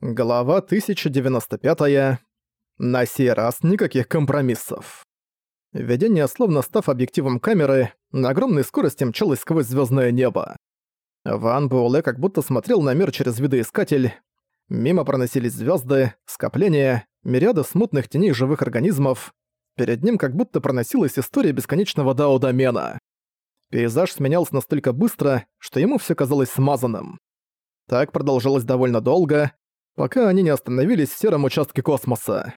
Глава 1095. На сей раз никаких компромиссов. Видение, словно став объективом камеры, на огромной скорости мчалось сквозь звездное небо. Ван Буэлэ как будто смотрел на мир через видоискатель. Мимо проносились звезды, скопления, мириады смутных теней живых организмов. Перед ним как будто проносилась история бесконечного дао-домена. Пейзаж сменялся настолько быстро, что ему все казалось смазанным. Так продолжалось довольно долго, пока они не остановились в сером участке космоса.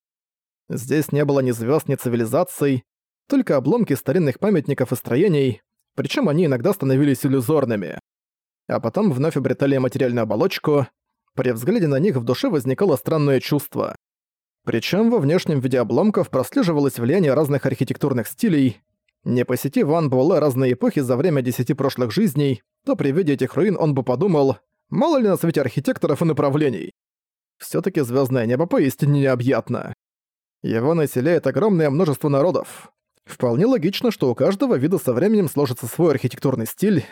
Здесь не было ни звезд, ни цивилизаций, только обломки старинных памятников и строений, причем они иногда становились иллюзорными. А потом вновь обретали материальную оболочку, при взгляде на них в душе возникало странное чувство. Причем во внешнем виде обломков прослеживалось влияние разных архитектурных стилей. Не посетив Ван Буэлэ разные эпохи за время десяти прошлых жизней, то при виде этих руин он бы подумал, мало ли на свете архитекторов и направлений все таки звездное небо поистине необъятно. Его населяет огромное множество народов. Вполне логично, что у каждого вида со временем сложится свой архитектурный стиль.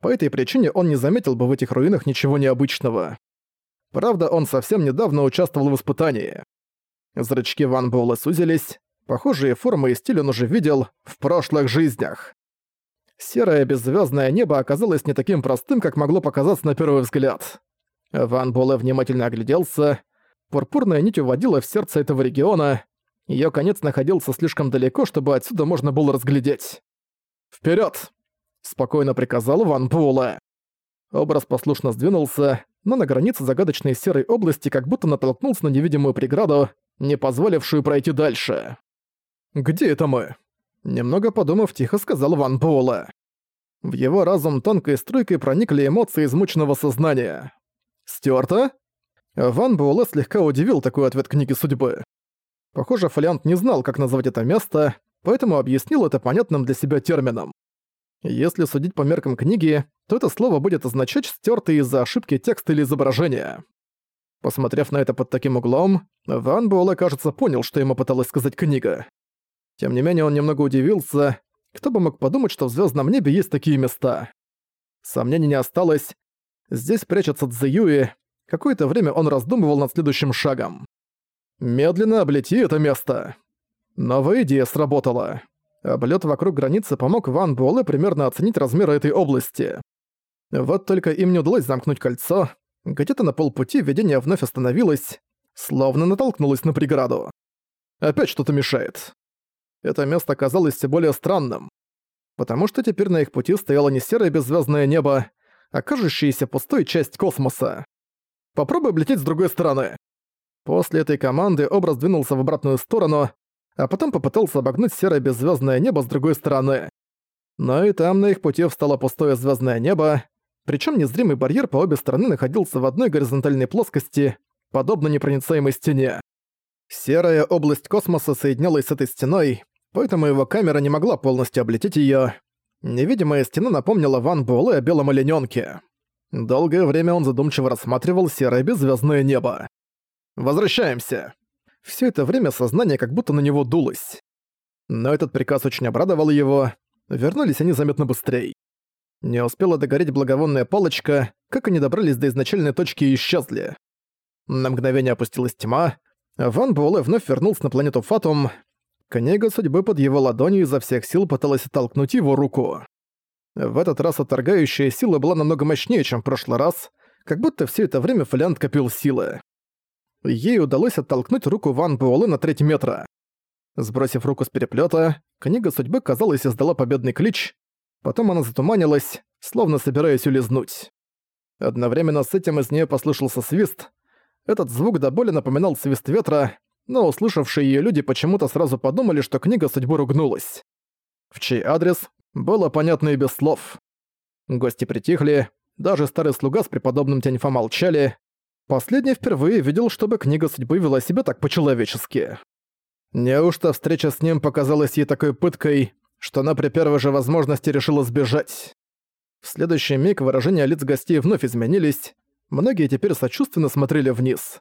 По этой причине он не заметил бы в этих руинах ничего необычного. Правда, он совсем недавно участвовал в испытании. Зрачки Ван Буэлла сузились. Похожие формы и стиль он уже видел в прошлых жизнях. Серое беззвездное небо оказалось не таким простым, как могло показаться на первый взгляд. Ван Буэлэ внимательно огляделся. Пурпурная нить уводила в сердце этого региона. Её конец находился слишком далеко, чтобы отсюда можно было разглядеть. «Вперёд!» — спокойно приказал Ван Буэлэ. Образ послушно сдвинулся, но на границе загадочной серой области как будто натолкнулся на невидимую преграду, не позволившую пройти дальше. «Где это мы?» Немного подумав, тихо сказал Ван Буэлэ. В его разум тонкой струйкой проникли эмоции измученного сознания. Стюарта? Ван Буэлэ слегка удивил такой ответ книги судьбы. Похоже, Фолиант не знал, как назвать это место, поэтому объяснил это понятным для себя термином. Если судить по меркам книги, то это слово будет означать «стёртый из-за ошибки текста или изображения». Посмотрев на это под таким углом, Ван Буэлэ, кажется, понял, что ему пыталась сказать книга. Тем не менее, он немного удивился. Кто бы мог подумать, что в звездном небе есть такие места? Сомнений не осталось, Здесь прячется Цзэюи. Какое-то время он раздумывал над следующим шагом. «Медленно облети это место». Новая идея сработала. Облет вокруг границы помог Ван Буэлэ примерно оценить размеры этой области. Вот только им не удалось замкнуть кольцо. Где-то на полпути видение вновь остановилось, словно натолкнулось на преграду. Опять что-то мешает. Это место казалось все более странным. Потому что теперь на их пути стояло не серое беззвездное небо, окажущаяся пустой часть космоса. Попробуй облететь с другой стороны. После этой команды образ двинулся в обратную сторону, а потом попытался обогнуть серое беззвездное небо с другой стороны. Но и там на их пути встало пустое звездное небо, причем незримый барьер по обе стороны находился в одной горизонтальной плоскости, подобно непроницаемой стене. Серая область космоса соединялась с этой стеной, поэтому его камера не могла полностью облететь её, Невидимая стена напомнила Ван Буэлэ о белом оленёнке. Долгое время он задумчиво рассматривал серое беззвездное небо. «Возвращаемся!» Все это время сознание как будто на него дулось. Но этот приказ очень обрадовал его. Вернулись они заметно быстрее. Не успела догореть благовонная палочка, как они добрались до изначальной точки и исчезли. На мгновение опустилась тьма. Ван Буэлэ вновь вернулся на планету Фатум, Книга судьбы под его ладонью изо всех сил пыталась оттолкнуть его руку. В этот раз отторгающая сила была намного мощнее, чем в прошлый раз, как будто все это время Фолиант копил силы. Ей удалось оттолкнуть руку Ван Буэлэ на треть метра. Сбросив руку с переплета, книга судьбы, казалось, издала победный клич, потом она затуманилась, словно собираясь улизнуть. Одновременно с этим из нее послышался свист. Этот звук до боли напоминал свист ветра, но услышавшие ее люди почему-то сразу подумали, что книга судьбы ругнулась. В чей адрес было понятно и без слов. Гости притихли, даже старый слуга с преподобным Тяньфа молчали. Последний впервые видел, чтобы книга судьбы вела себя так по-человечески. Неужто встреча с ним показалась ей такой пыткой, что она при первой же возможности решила сбежать? В следующий миг выражения лиц гостей вновь изменились, многие теперь сочувственно смотрели вниз.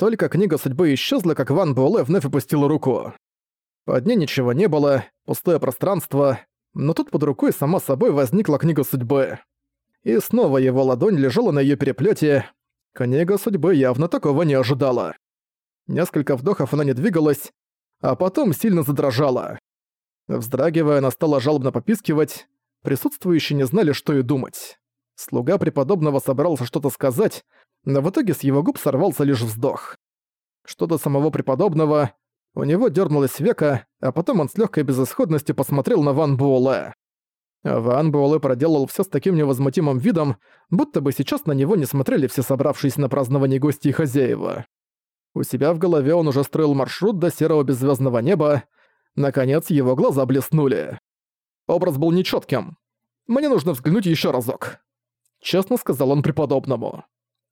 Только книга судьбы исчезла, как Ван Буэлэ вновь опустил руку. Под ней ничего не было, пустое пространство, но тут под рукой сама собой возникла книга судьбы. И снова его ладонь лежала на её переплёте. Книга судьбы явно такого не ожидала. Несколько вдохов она не двигалась, а потом сильно задрожала. Вздрагивая, она стала жалобно попискивать, присутствующие не знали, что и думать. Слуга преподобного собрался что-то сказать, но в итоге с его губ сорвался лишь вздох. Что до самого преподобного, у него дернулось века, а потом он с легкой безысходностью посмотрел на Ван Буэлэ. Ван Буэлэ проделал все с таким невозмутимым видом, будто бы сейчас на него не смотрели все собравшиеся на празднование гости и хозяева. У себя в голове он уже строил маршрут до серого беззвездного неба. Наконец, его глаза блеснули. Образ был нечетким. «Мне нужно взглянуть еще разок», — честно сказал он преподобному.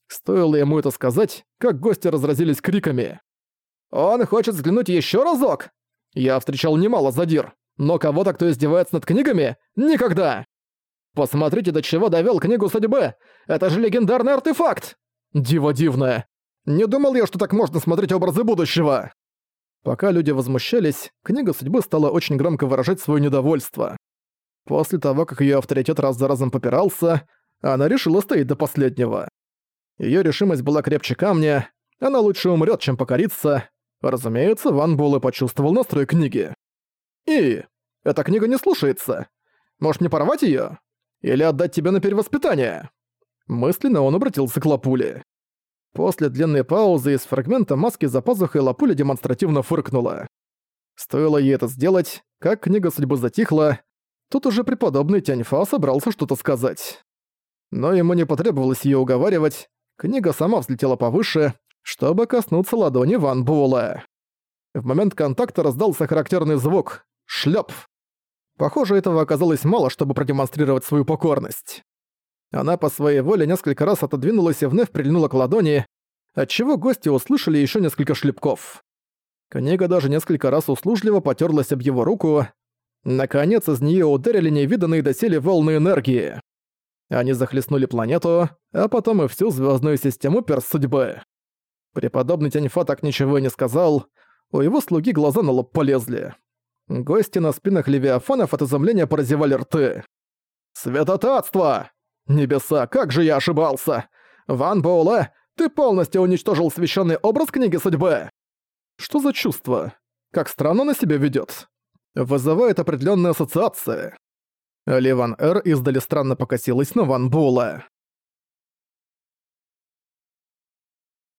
Стоило ему это сказать, как гости разразились криками. «Он хочет взглянуть еще разок!» Я встречал немало задир, но кого-то, кто издевается над книгами, никогда! Посмотрите, до чего довел книгу судьбы! Это же легендарный артефакт! Диво дивное! Не думал я, что так можно смотреть образы будущего!» Пока люди возмущались, книга судьбы стала очень громко выражать свое недовольство. После того, как ее авторитет раз за разом попирался, она решила стоять до последнего. Ее решимость была крепче камня, она лучше умрет, чем покорится. Разумеется, Ван Буэлэ почувствовал настрой книги. «И, эта книга не слушается. Может, не порвать ее? Или отдать тебе на перевоспитание?» Мысленно он обратился к Лапуле. После длинной паузы из фрагмента маски за пазухой Лапуля демонстративно фыркнула. Стоило ей это сделать, как книга судьбы затихла, тут уже преподобный Тяньфа собрался что-то сказать. Но ему не потребовалось ее уговаривать, книга сама взлетела повыше, чтобы коснуться ладони Ван Буэлла. В момент контакта раздался характерный звук — шлёп. Похоже, этого оказалось мало, чтобы продемонстрировать свою покорность. Она по своей воле несколько раз отодвинулась и вновь прильнула к ладони, отчего гости услышали еще несколько шлепков. Книга даже несколько раз услужливо потерлась об его руку. Наконец из нее ударили невиданные доселе волны энергии. Они захлестнули планету, а потом и всю звездную систему перс судьбы. Преподобный Тяньфа так ничего и не сказал, у его слуги глаза на лоб полезли. Гости на спинах левиафанов от изумления поразевали рты. «Святотатство! Небеса, как же я ошибался! Ван Боуле, ты полностью уничтожил священный образ книги судьбы!» Что за чувство? Как странно на себя ведет. Вызывает определенные ассоциации. Ливан Эр издали странно покосилась на Ван Була.